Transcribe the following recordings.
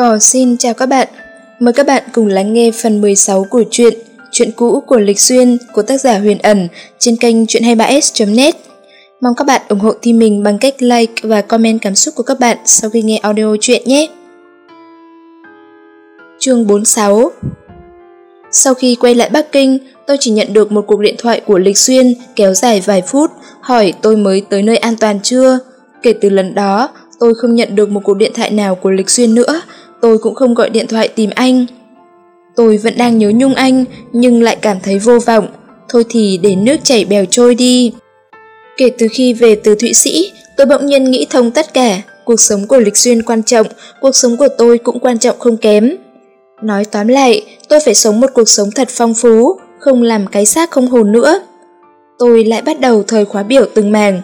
Cò xin chào các bạn. Mời các bạn cùng lắng nghe phần 16 của truyện Chuyện cũ của Lịch Xuyên của tác giả Huyền Ẩn trên kênh chuyện23s.net. Mong các bạn ủng hộ team mình bằng cách like và comment cảm xúc của các bạn sau khi nghe audio truyện nhé. Chương 46 Sau khi quay lại Bắc Kinh, tôi chỉ nhận được một cuộc điện thoại của Lịch Xuyên kéo dài vài phút, hỏi tôi mới tới nơi an toàn chưa. Kể từ lần đó, tôi không nhận được một cuộc điện thoại nào của Lịch Xuyên nữa, tôi cũng không gọi điện thoại tìm anh. Tôi vẫn đang nhớ nhung anh, nhưng lại cảm thấy vô vọng. Thôi thì để nước chảy bèo trôi đi. Kể từ khi về từ Thụy Sĩ, tôi bỗng nhiên nghĩ thông tất cả. Cuộc sống của Lịch duyên quan trọng, cuộc sống của tôi cũng quan trọng không kém. Nói tóm lại, tôi phải sống một cuộc sống thật phong phú, không làm cái xác không hồn nữa. Tôi lại bắt đầu thời khóa biểu từng màng.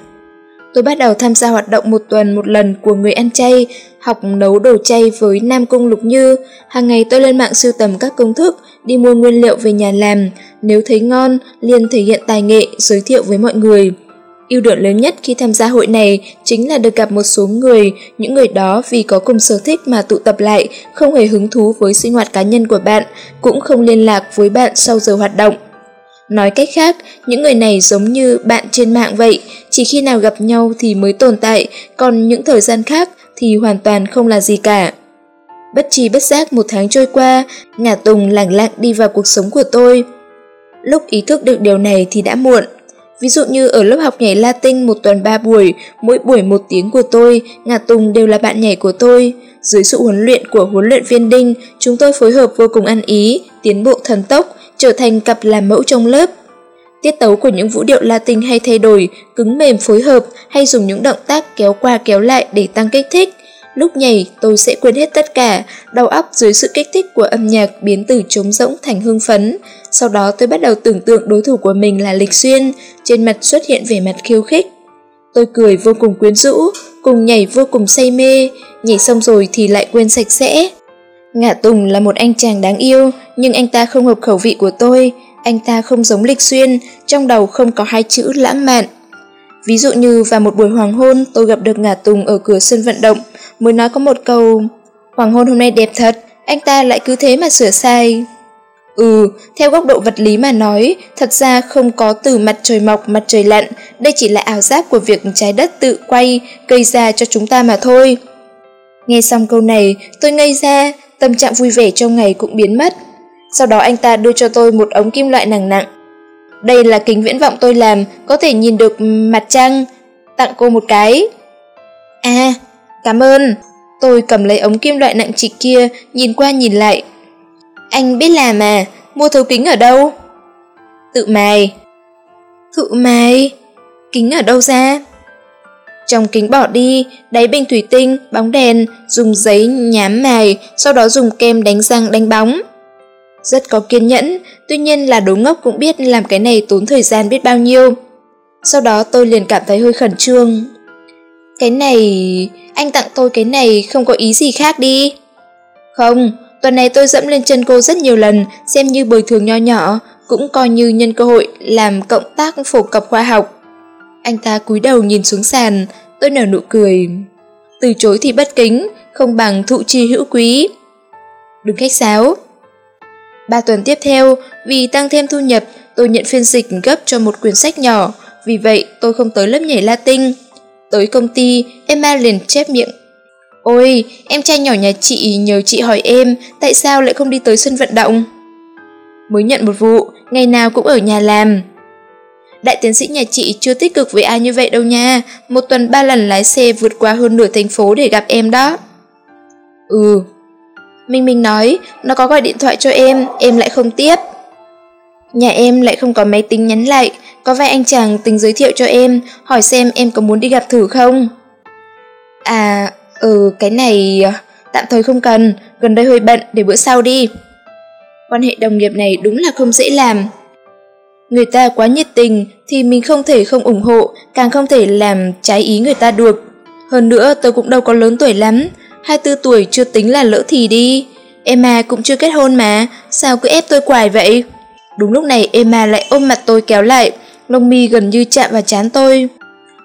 Tôi bắt đầu tham gia hoạt động một tuần một lần của người ăn chay, học nấu đồ chay với Nam Cung Lục Như. Hàng ngày tôi lên mạng sưu tầm các công thức, đi mua nguyên liệu về nhà làm. Nếu thấy ngon, liền thể hiện tài nghệ, giới thiệu với mọi người. Ưu điểm lớn nhất khi tham gia hội này chính là được gặp một số người, những người đó vì có cùng sở thích mà tụ tập lại, không hề hứng thú với sinh hoạt cá nhân của bạn, cũng không liên lạc với bạn sau giờ hoạt động. Nói cách khác, những người này giống như bạn trên mạng vậy, chỉ khi nào gặp nhau thì mới tồn tại, còn những thời gian khác thì hoàn toàn không là gì cả. Bất chi bất giác một tháng trôi qua, ngả Tùng lẳng lặng đi vào cuộc sống của tôi. Lúc ý thức được điều này thì đã muộn. Ví dụ như ở lớp học nhảy Latin một tuần ba buổi, mỗi buổi một tiếng của tôi, Ngà Tùng đều là bạn nhảy của tôi. Dưới sự huấn luyện của huấn luyện viên Đinh, chúng tôi phối hợp vô cùng ăn ý, tiến bộ thần tốc, trở thành cặp làm mẫu trong lớp. Tiết tấu của những vũ điệu Latin hay thay đổi, cứng mềm phối hợp hay dùng những động tác kéo qua kéo lại để tăng kích thích. Lúc nhảy, tôi sẽ quên hết tất cả, đầu óc dưới sự kích thích của âm nhạc biến từ trống rỗng thành hưng phấn. Sau đó tôi bắt đầu tưởng tượng đối thủ của mình là Lịch Xuyên, trên mặt xuất hiện vẻ mặt khiêu khích. Tôi cười vô cùng quyến rũ, cùng nhảy vô cùng say mê, nhảy xong rồi thì lại quên sạch sẽ. Ngạ Tùng là một anh chàng đáng yêu, nhưng anh ta không hợp khẩu vị của tôi, anh ta không giống Lịch Xuyên, trong đầu không có hai chữ lãng mạn. Ví dụ như vào một buổi hoàng hôn tôi gặp được Ngã Tùng ở cửa sân vận động, mới nói có một câu Hoàng hôn hôm nay đẹp thật, anh ta lại cứ thế mà sửa sai. Ừ, theo góc độ vật lý mà nói, thật ra không có từ mặt trời mọc, mặt trời lặn, đây chỉ là ảo giác của việc trái đất tự quay, gây ra cho chúng ta mà thôi. Nghe xong câu này, tôi ngây ra, tâm trạng vui vẻ trong ngày cũng biến mất. Sau đó anh ta đưa cho tôi một ống kim loại nặng nặng. Đây là kính viễn vọng tôi làm, có thể nhìn được mặt trăng. Tặng cô một cái. À, cảm ơn. Tôi cầm lấy ống kim loại nặng trịch kia, nhìn qua nhìn lại. Anh biết làm à, mua thấu kính ở đâu? Tự mài. Tự mài? Kính ở đâu ra? Trong kính bỏ đi, đáy bình thủy tinh, bóng đèn, dùng giấy nhám mài, sau đó dùng kem đánh răng đánh bóng. Rất có kiên nhẫn, tuy nhiên là đồ ngốc cũng biết làm cái này tốn thời gian biết bao nhiêu. Sau đó tôi liền cảm thấy hơi khẩn trương. Cái này... anh tặng tôi cái này không có ý gì khác đi. Không, tuần này tôi dẫm lên chân cô rất nhiều lần, xem như bồi thường nho nhỏ, cũng coi như nhân cơ hội làm cộng tác phổ cập khoa học. Anh ta cúi đầu nhìn xuống sàn, tôi nở nụ cười. Từ chối thì bất kính, không bằng thụ chi hữu quý. Đừng khách sáo. Ba tuần tiếp theo, vì tăng thêm thu nhập, tôi nhận phiên dịch gấp cho một quyển sách nhỏ, vì vậy tôi không tới lớp nhảy Latin. Tới công ty, Emma liền chép miệng. Ôi, em trai nhỏ nhà chị nhờ chị hỏi em tại sao lại không đi tới sân vận động. Mới nhận một vụ, ngày nào cũng ở nhà làm. Đại tiến sĩ nhà chị chưa tích cực với ai như vậy đâu nha, một tuần ba lần lái xe vượt qua hơn nửa thành phố để gặp em đó. Ừ. Minh Minh nói, nó có gọi điện thoại cho em, em lại không tiếp. Nhà em lại không có máy tính nhắn lại, có vài anh chàng tính giới thiệu cho em, hỏi xem em có muốn đi gặp thử không? À, ừ, cái này ờ, tạm thời không cần, gần đây hơi bận, để bữa sau đi. Quan hệ đồng nghiệp này đúng là không dễ làm, Người ta quá nhiệt tình thì mình không thể không ủng hộ, càng không thể làm trái ý người ta được. Hơn nữa tôi cũng đâu có lớn tuổi lắm, 24 tuổi chưa tính là lỡ thì đi. Emma cũng chưa kết hôn mà, sao cứ ép tôi quài vậy? Đúng lúc này Emma lại ôm mặt tôi kéo lại, lông mi gần như chạm vào chán tôi.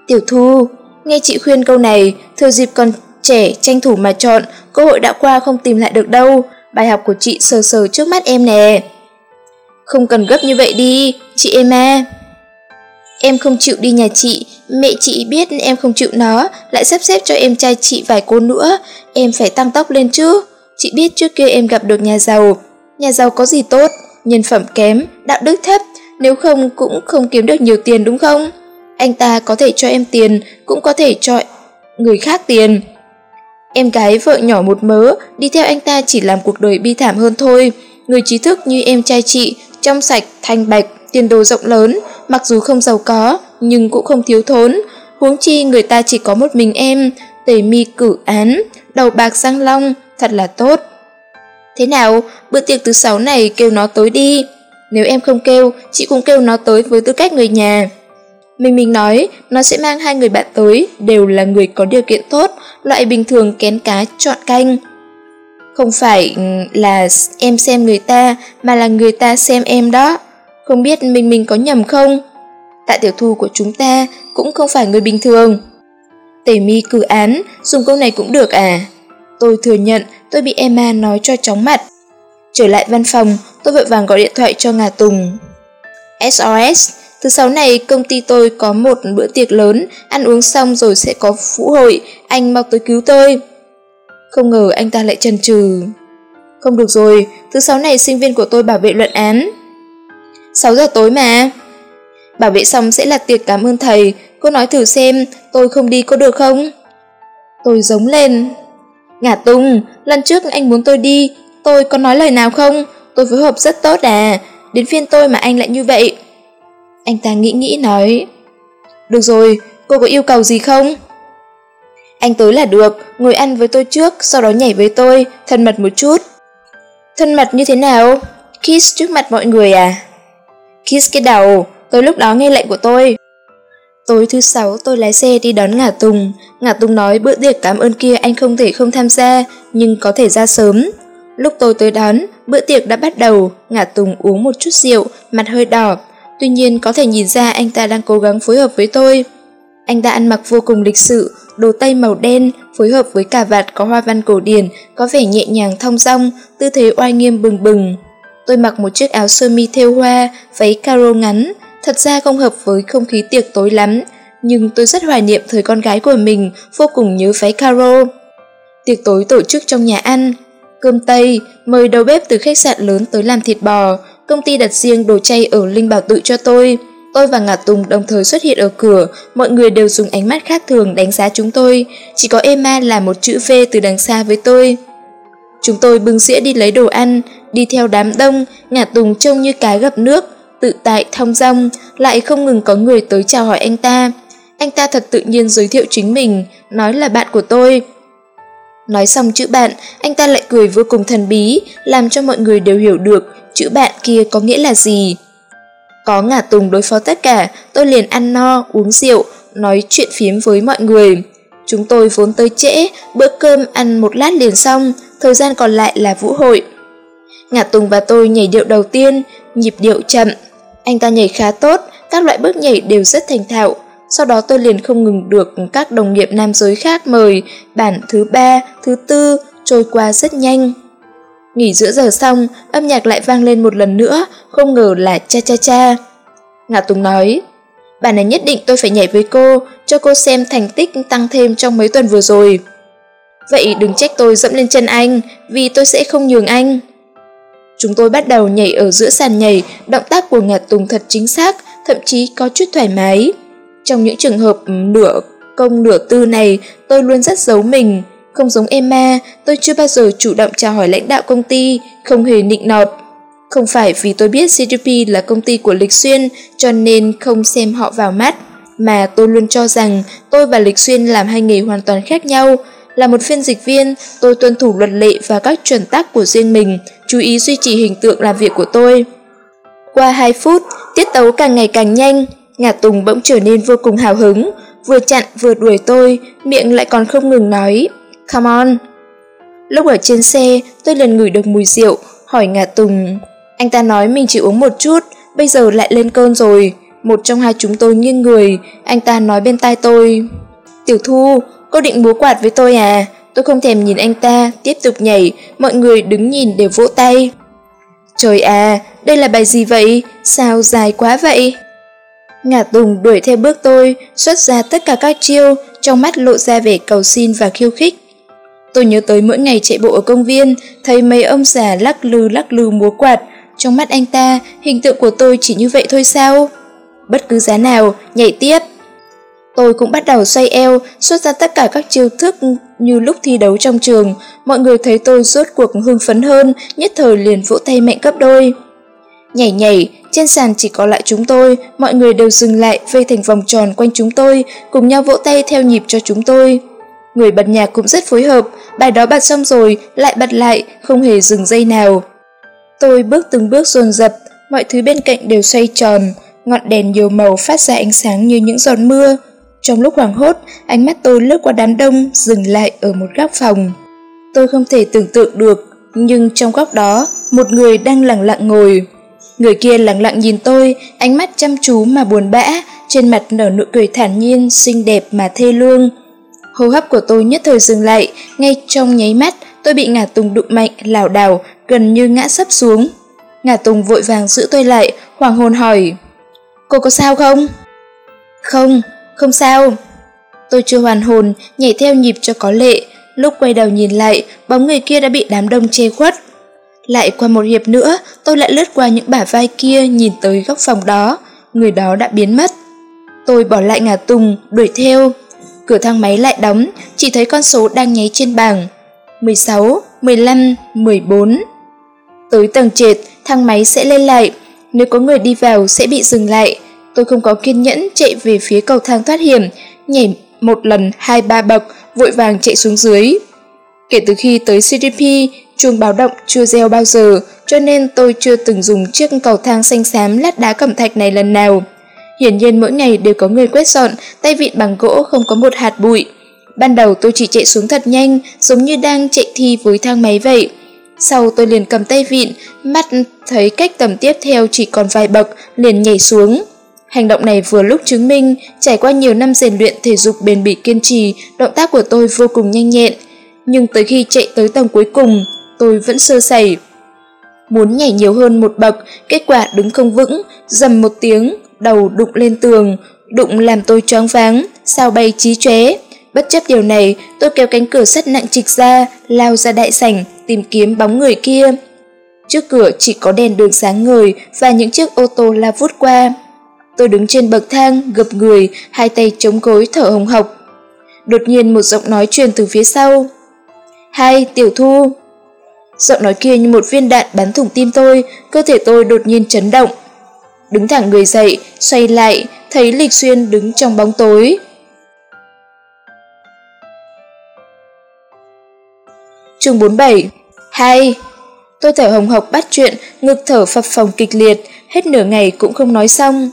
Tiểu Thu, nghe chị khuyên câu này, thừa dịp còn Trẻ tranh thủ mà chọn, cơ hội đã qua không tìm lại được đâu. Bài học của chị sờ sờ trước mắt em nè. Không cần gấp như vậy đi, chị Emma. À? Em không chịu đi nhà chị, mẹ chị biết em không chịu nó, lại sắp xếp cho em trai chị vài cô nữa, em phải tăng tốc lên chứ. Chị biết trước kia em gặp được nhà giàu, nhà giàu có gì tốt, nhân phẩm kém, đạo đức thấp, nếu không cũng không kiếm được nhiều tiền đúng không? Anh ta có thể cho em tiền, cũng có thể cho người khác tiền. Em gái vợ nhỏ một mớ, đi theo anh ta chỉ làm cuộc đời bi thảm hơn thôi. Người trí thức như em trai chị, trong sạch, thanh bạch, tiền đồ rộng lớn, mặc dù không giàu có, nhưng cũng không thiếu thốn. Huống chi người ta chỉ có một mình em, tề mi cử án, đầu bạc sang long, thật là tốt. Thế nào, bữa tiệc thứ sáu này kêu nó tới đi. Nếu em không kêu, chị cũng kêu nó tới với tư cách người nhà. Mình mình nói, nó sẽ mang hai người bạn tới, đều là người có điều kiện tốt, loại bình thường kén cá chọn canh. Không phải ừ, là em xem người ta, mà là người ta xem em đó. Không biết mình mình có nhầm không? Tạ tiểu thu của chúng ta cũng không phải người bình thường. Tề mi cử án, dùng câu này cũng được à? Tôi thừa nhận tôi bị Emma nói cho chóng mặt. Trở lại văn phòng, tôi vội vàng gọi điện thoại cho Ngà Tùng. SOS, thứ sáu này công ty tôi có một bữa tiệc lớn, ăn uống xong rồi sẽ có vũ hội, anh mau tới cứu tôi. Không ngờ anh ta lại chần chừ. Không được rồi, thứ sáu này sinh viên của tôi bảo vệ luận án. 6 giờ tối mà. Bảo vệ xong sẽ là tiệc cảm ơn thầy, cô nói thử xem tôi không đi có được không? Tôi giống lên. Ngả tung lần trước anh muốn tôi đi, tôi có nói lời nào không? Tôi phối hợp rất tốt à, đến phiên tôi mà anh lại như vậy. Anh ta nghĩ nghĩ nói. Được rồi, cô có yêu cầu gì không? Anh tới là được, ngồi ăn với tôi trước, sau đó nhảy với tôi, thân mật một chút. Thân mật như thế nào? Kiss trước mặt mọi người à? Kiss cái đầu, tôi lúc đó nghe lệnh của tôi. Tối thứ sáu tôi lái xe đi đón Ngả Tùng. Ngả Tùng nói bữa tiệc cảm ơn kia anh không thể không tham gia, nhưng có thể ra sớm. Lúc tôi tới đón, bữa tiệc đã bắt đầu, Ngả Tùng uống một chút rượu, mặt hơi đỏ. Tuy nhiên có thể nhìn ra anh ta đang cố gắng phối hợp với tôi. Anh ta ăn mặc vô cùng lịch sự, đồ tây màu đen, phối hợp với cà vạt có hoa văn cổ điển, có vẻ nhẹ nhàng thong dong, tư thế oai nghiêm bừng bừng. Tôi mặc một chiếc áo sơ mi thêu hoa, váy caro ngắn, thật ra không hợp với không khí tiệc tối lắm, nhưng tôi rất hoài niệm thời con gái của mình, vô cùng nhớ váy caro. Tiệc tối tổ chức trong nhà ăn, cơm Tây, mời đầu bếp từ khách sạn lớn tới làm thịt bò, công ty đặt riêng đồ chay ở Linh Bảo Tự cho tôi. Tôi và Ngà Tùng đồng thời xuất hiện ở cửa, mọi người đều dùng ánh mắt khác thường đánh giá chúng tôi, chỉ có Emma là một chữ V từ đằng xa với tôi. Chúng tôi bưng dĩa đi lấy đồ ăn, đi theo đám đông, ngả Tùng trông như cá gặp nước, tự tại thong dong, lại không ngừng có người tới chào hỏi anh ta. Anh ta thật tự nhiên giới thiệu chính mình, nói là bạn của tôi. Nói xong chữ bạn, anh ta lại cười vô cùng thần bí, làm cho mọi người đều hiểu được chữ bạn kia có nghĩa là gì. Có ngả tùng đối phó tất cả, tôi liền ăn no, uống rượu, nói chuyện phiếm với mọi người. Chúng tôi vốn tới trễ, bữa cơm ăn một lát liền xong, thời gian còn lại là vũ hội. Ngả Tùng và tôi nhảy điệu đầu tiên, nhịp điệu chậm. Anh ta nhảy khá tốt, các loại bước nhảy đều rất thành thạo. Sau đó tôi liền không ngừng được các đồng nghiệp nam giới khác mời, bản thứ ba, thứ tư, trôi qua rất nhanh. Nghỉ giữa giờ xong, âm nhạc lại vang lên một lần nữa, không ngờ là cha cha cha. Ngạ Tùng nói, bản này nhất định tôi phải nhảy với cô, cho cô xem thành tích tăng thêm trong mấy tuần vừa rồi. Vậy đừng trách tôi dẫm lên chân anh, vì tôi sẽ không nhường anh. Chúng tôi bắt đầu nhảy ở giữa sàn nhảy, động tác của Ngạt Tùng thật chính xác, thậm chí có chút thoải mái. Trong những trường hợp nửa công nửa tư này, tôi luôn rất giấu mình. Không giống Emma, tôi chưa bao giờ chủ động chào hỏi lãnh đạo công ty, không hề nịnh nọt. Không phải vì tôi biết CDP là công ty của Lịch Xuyên cho nên không xem họ vào mắt, mà tôi luôn cho rằng tôi và Lịch Xuyên làm hai nghề hoàn toàn khác nhau, là một phiên dịch viên, tôi tuân thủ luật lệ và các chuẩn tắc của riêng mình, chú ý duy trì hình tượng làm việc của tôi. Qua 2 phút, tiết tấu càng ngày càng nhanh, Ngà Tùng bỗng trở nên vô cùng hào hứng, vừa chặn vừa đuổi tôi, miệng lại còn không ngừng nói, come on. Lúc ở trên xe, tôi lần ngửi được mùi rượu, hỏi Ngà Tùng. Anh ta nói mình chỉ uống một chút, bây giờ lại lên cơn rồi. Một trong hai chúng tôi nghiêng người, anh ta nói bên tai tôi. Tiểu Thu, cô định múa quạt với tôi à? Tôi không thèm nhìn anh ta, tiếp tục nhảy, mọi người đứng nhìn đều vỗ tay. Trời à, đây là bài gì vậy? Sao dài quá vậy? Ngả Tùng đuổi theo bước tôi, xuất ra tất cả các chiêu, trong mắt lộ ra vẻ cầu xin và khiêu khích. Tôi nhớ tới mỗi ngày chạy bộ ở công viên, thấy mấy ông già lắc lư lắc lư múa quạt. Trong mắt anh ta, hình tượng của tôi chỉ như vậy thôi sao? Bất cứ giá nào, nhảy tiếp. Tôi cũng bắt đầu xoay eo, xuất ra tất cả các chiêu thức như lúc thi đấu trong trường. Mọi người thấy tôi rốt cuộc hưng phấn hơn, nhất thời liền vỗ tay mạnh gấp đôi. Nhảy nhảy, trên sàn chỉ có lại chúng tôi, mọi người đều dừng lại vây thành vòng tròn quanh chúng tôi, cùng nhau vỗ tay theo nhịp cho chúng tôi. Người bật nhạc cũng rất phối hợp, bài đó bật xong rồi, lại bật lại, không hề dừng dây nào. Tôi bước từng bước dồn dập, mọi thứ bên cạnh đều xoay tròn, ngọn đèn nhiều màu phát ra ánh sáng như những giọt mưa. Trong lúc hoảng hốt, ánh mắt tôi lướt qua đám đông, dừng lại ở một góc phòng. Tôi không thể tưởng tượng được, nhưng trong góc đó, một người đang lặng lặng ngồi. Người kia lặng lặng nhìn tôi, ánh mắt chăm chú mà buồn bã, trên mặt nở nụ cười thản nhiên, xinh đẹp mà thê lương. Hô hấp của tôi nhất thời dừng lại, ngay trong nháy mắt tôi bị ngả tùng đụng mạnh, lảo đảo, gần như ngã sấp xuống. Ngả tùng vội vàng giữ tôi lại, hoàng hồn hỏi. Cô có sao không? Không, không sao. Tôi chưa hoàn hồn, nhảy theo nhịp cho có lệ. Lúc quay đầu nhìn lại, bóng người kia đã bị đám đông che khuất. Lại qua một hiệp nữa, tôi lại lướt qua những bả vai kia nhìn tới góc phòng đó. Người đó đã biến mất. Tôi bỏ lại ngả tùng, đuổi theo. Cửa thang máy lại đóng, chỉ thấy con số đang nháy trên bảng. 16, 15, 14. Tới tầng trệt, thang máy sẽ lên lại. Nếu có người đi vào sẽ bị dừng lại. Tôi không có kiên nhẫn chạy về phía cầu thang thoát hiểm, nhảy một lần hai ba bậc, vội vàng chạy xuống dưới. Kể từ khi tới CDP, chuông báo động chưa reo bao giờ, cho nên tôi chưa từng dùng chiếc cầu thang xanh xám lát đá cẩm thạch này lần nào. Hiển nhiên mỗi ngày đều có người quét dọn, tay vịn bằng gỗ không có một hạt bụi. Ban đầu tôi chỉ chạy xuống thật nhanh, giống như đang chạy thi với thang máy vậy. Sau tôi liền cầm tay vịn, mắt thấy cách tầm tiếp theo chỉ còn vài bậc, liền nhảy xuống. Hành động này vừa lúc chứng minh, trải qua nhiều năm rèn luyện thể dục bền bỉ kiên trì, động tác của tôi vô cùng nhanh nhẹn. Nhưng tới khi chạy tới tầng cuối cùng, tôi vẫn sơ sẩy. Muốn nhảy nhiều hơn một bậc, kết quả đứng không vững, dầm một tiếng, đầu đụng lên tường, đụng làm tôi choáng váng, sao bay trí chóe. Bất chấp điều này, tôi kéo cánh cửa sắt nặng trịch ra, lao ra đại sảnh, tìm kiếm bóng người kia. Trước cửa chỉ có đèn đường sáng ngời và những chiếc ô tô la vút qua. Tôi đứng trên bậc thang, gập người, hai tay chống gối thở hồng hộc. Đột nhiên một giọng nói truyền từ phía sau. Hai, tiểu thu. Giọng nói kia như một viên đạn bắn thủng tim tôi, cơ thể tôi đột nhiên chấn động. Đứng thẳng người dậy, xoay lại, thấy Lịch Xuyên đứng trong bóng tối. chương 47 Hay Tôi thở hồng hộc bắt chuyện, ngực thở phập phồng kịch liệt, hết nửa ngày cũng không nói xong.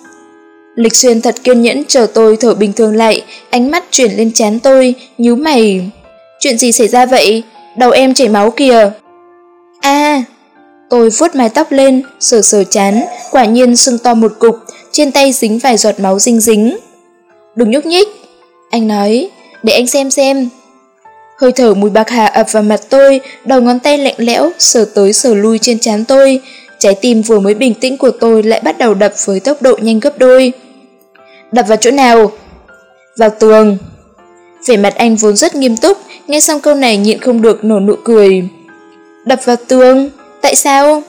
Lịch Xuyên thật kiên nhẫn chờ tôi thở bình thường lại, ánh mắt chuyển lên chán tôi, nhíu mày. Chuyện gì xảy ra vậy? Đầu em chảy máu kìa. a Tôi vuốt mái tóc lên, sờ sờ chán, quả nhiên sưng to một cục, trên tay dính vài giọt máu dinh dính. Đừng nhúc nhích, anh nói, để anh xem xem. Hơi thở mùi bạc hà ập vào mặt tôi, đầu ngón tay lạnh lẽo, sờ tới sờ lui trên chán tôi. Trái tim vừa mới bình tĩnh của tôi lại bắt đầu đập với tốc độ nhanh gấp đôi. Đập vào chỗ nào? Vào tường. Vẻ mặt anh vốn rất nghiêm túc, nghe xong câu này nhịn không được nổ nụ cười. Đập vào tường? Tại sao?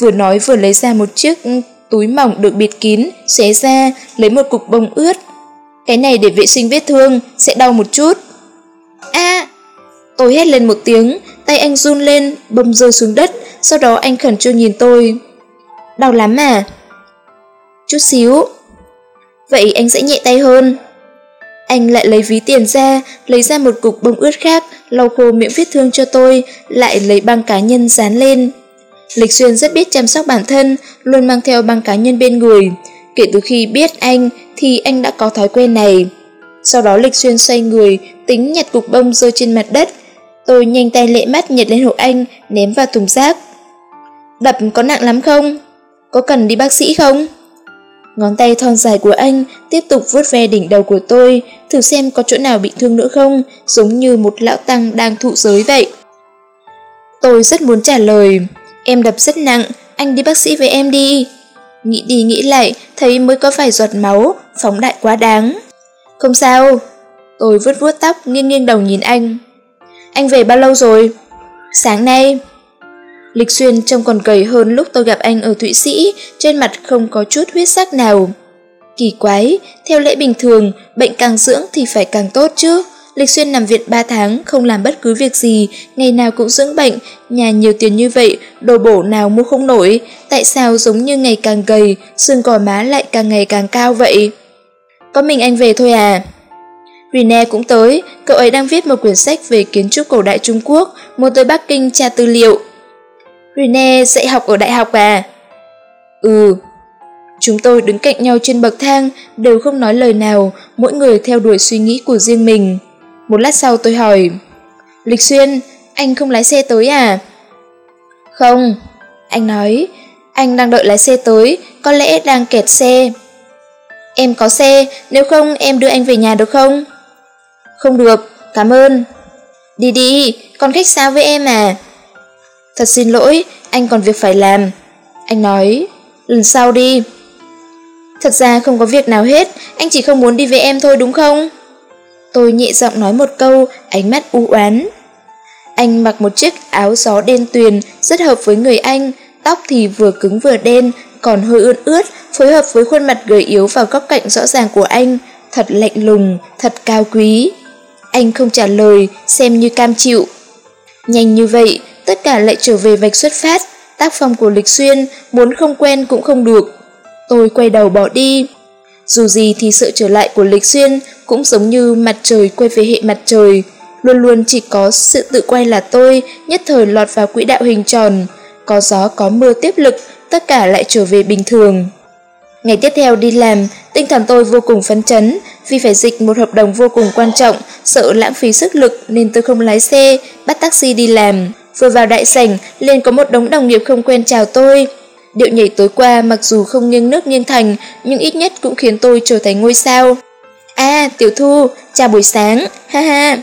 Vừa nói vừa lấy ra một chiếc ừ, túi mỏng được bịt kín, xé ra, lấy một cục bông ướt. Cái này để vệ sinh vết thương, sẽ đau một chút. a Tôi hét lên một tiếng, tay anh run lên, bông rơi xuống đất, sau đó anh khẩn trương nhìn tôi. Đau lắm à? Chút xíu. Vậy anh sẽ nhẹ tay hơn. Anh lại lấy ví tiền ra, lấy ra một cục bông ướt khác, lau khô miệng vết thương cho tôi, lại lấy băng cá nhân dán lên. Lịch Xuyên rất biết chăm sóc bản thân, luôn mang theo băng cá nhân bên người. Kể từ khi biết anh thì anh đã có thói quen này. Sau đó Lịch Xuyên xoay người, tính nhặt cục bông rơi trên mặt đất. Tôi nhanh tay lệ mắt nhặt lên hộ anh, ném vào thùng rác. Đập có nặng lắm không? Có cần đi bác sĩ không? Ngón tay thon dài của anh tiếp tục vuốt ve đỉnh đầu của tôi, thử xem có chỗ nào bị thương nữa không, giống như một lão tăng đang thụ giới vậy. Tôi rất muốn trả lời, em đập rất nặng, anh đi bác sĩ với em đi. Nghĩ đi nghĩ lại, thấy mới có vài giọt máu, phóng đại quá đáng. Không sao. Tôi vuốt vuốt tóc, nghiêng nghiêng đầu nhìn anh. Anh về bao lâu rồi? Sáng nay. Lịch Xuyên trông còn gầy hơn lúc tôi gặp anh ở Thụy Sĩ, trên mặt không có chút huyết sắc nào. Kỳ quái, theo lẽ bình thường, bệnh càng dưỡng thì phải càng tốt chứ. Lịch Xuyên nằm viện 3 tháng, không làm bất cứ việc gì, ngày nào cũng dưỡng bệnh, nhà nhiều tiền như vậy, đồ bổ nào mua không nổi, tại sao giống như ngày càng gầy, xương cỏ má lại càng ngày càng cao vậy? Có mình anh về thôi à? Rene cũng tới, cậu ấy đang viết một quyển sách về kiến trúc cổ đại Trung Quốc, muốn tới Bắc Kinh tra tư liệu. Rene dạy học ở đại học à? Ừ. Chúng tôi đứng cạnh nhau trên bậc thang, đều không nói lời nào, mỗi người theo đuổi suy nghĩ của riêng mình. Một lát sau tôi hỏi, Lịch Xuyên, anh không lái xe tới à? Không, anh nói, anh đang đợi lái xe tới, có lẽ đang kẹt xe. Em có xe, nếu không em đưa anh về nhà được không? Không được, cảm ơn. Đi đi, con khách sao với em à? Thật xin lỗi, anh còn việc phải làm. Anh nói, lần sau đi. Thật ra không có việc nào hết, anh chỉ không muốn đi với em thôi đúng không? Tôi nhẹ giọng nói một câu, ánh mắt u oán. Anh mặc một chiếc áo gió đen tuyền, rất hợp với người anh, tóc thì vừa cứng vừa đen, còn hơi ướt ướt, phối hợp với khuôn mặt gầy yếu vào góc cạnh rõ ràng của anh, thật lạnh lùng, thật cao quý. Anh không trả lời, xem như cam chịu. Nhanh như vậy, tất cả lại trở về vạch xuất phát, tác phong của Lịch Xuyên, muốn không quen cũng không được. Tôi quay đầu bỏ đi. Dù gì thì sự trở lại của Lịch Xuyên cũng giống như mặt trời quay về hệ mặt trời, luôn luôn chỉ có sự tự quay là tôi, nhất thời lọt vào quỹ đạo hình tròn, có gió có mưa tiếp lực, tất cả lại trở về bình thường. Ngày tiếp theo đi làm, tinh thần tôi vô cùng phấn chấn, vì phải dịch một hợp đồng vô cùng quan trọng, sợ lãng phí sức lực nên tôi không lái xe, bắt taxi đi làm. Vừa vào đại sảnh, liền có một đống đồng nghiệp không quen chào tôi. Điệu nhảy tối qua mặc dù không nghiêng nước nghiêng thành, nhưng ít nhất cũng khiến tôi trở thành ngôi sao. À, Tiểu Thu, chào buổi sáng, ha ha.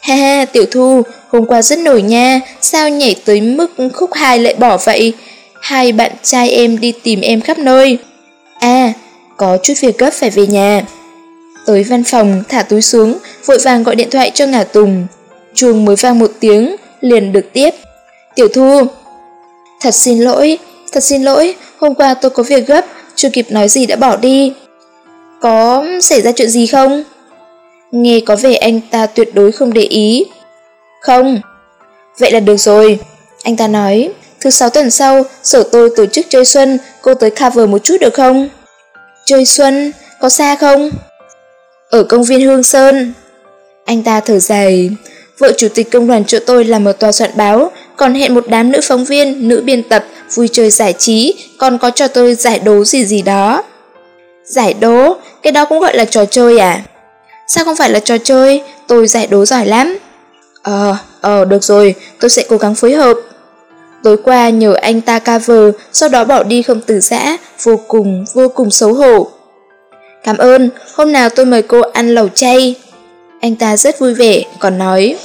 Ha ha, Tiểu Thu, hôm qua rất nổi nha, sao nhảy tới mức khúc hai lại bỏ vậy? Hai bạn trai em đi tìm em khắp nơi. À, có chút việc gấp phải về nhà. Tới văn phòng, thả túi xuống, vội vàng gọi điện thoại cho ngả tùng. Chuông mới vang một tiếng, liền được tiếp. Tiểu Thu, thật xin lỗi, thật xin lỗi, hôm qua tôi có việc gấp, chưa kịp nói gì đã bỏ đi. Có xảy ra chuyện gì không? Nghe có vẻ anh ta tuyệt đối không để ý. Không. Vậy là được rồi. Anh ta nói, thứ sáu tuần sau, sở tôi tổ chức chơi xuân, cô tới cover một chút được không? Chơi xuân, có xa không? Ở công viên Hương Sơn. Anh ta thở dài, vợ chủ tịch công đoàn chỗ tôi làm một tòa soạn báo, còn hẹn một đám nữ phóng viên, nữ biên tập, vui chơi giải trí, còn có cho tôi giải đố gì gì đó. Giải đố, cái đó cũng gọi là trò chơi à? Sao không phải là trò chơi, tôi giải đố giỏi lắm. Ờ, ờ, được rồi, tôi sẽ cố gắng phối hợp. Tối qua nhờ anh ta cover, sau đó bỏ đi không từ giã, vô cùng, vô cùng xấu hổ. Cảm ơn, hôm nào tôi mời cô ăn lẩu chay. Anh ta rất vui vẻ, còn nói,